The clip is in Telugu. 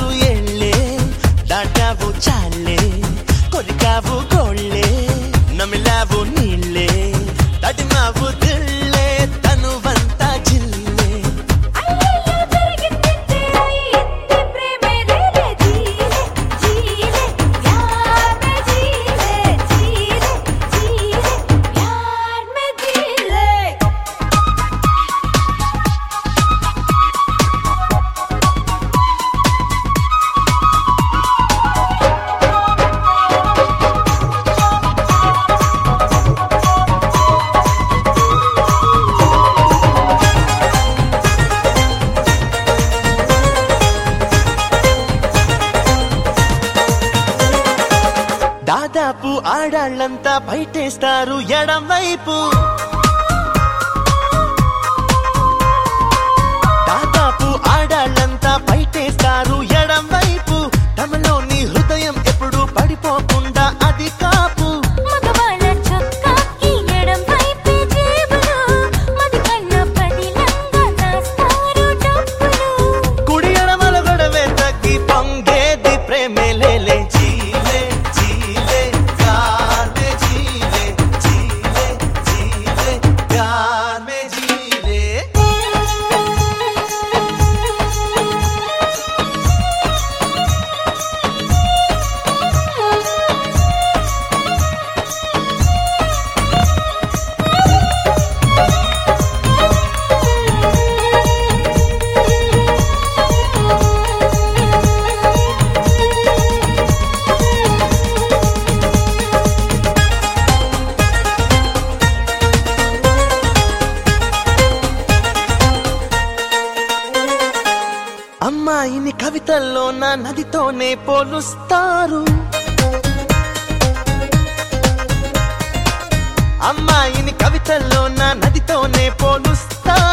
కొరికావు ఏళ్ళే చాలే కొరికావు దాదాపు ఆడాళ్ళంతా బయటేస్తారు ఎడం వైపు దాన్ని కవితల్లో నా నదితోనే పోలుస్తారు. అమ్మాయిని కవితల్లో నా నదితోనే పోలుస్తారు.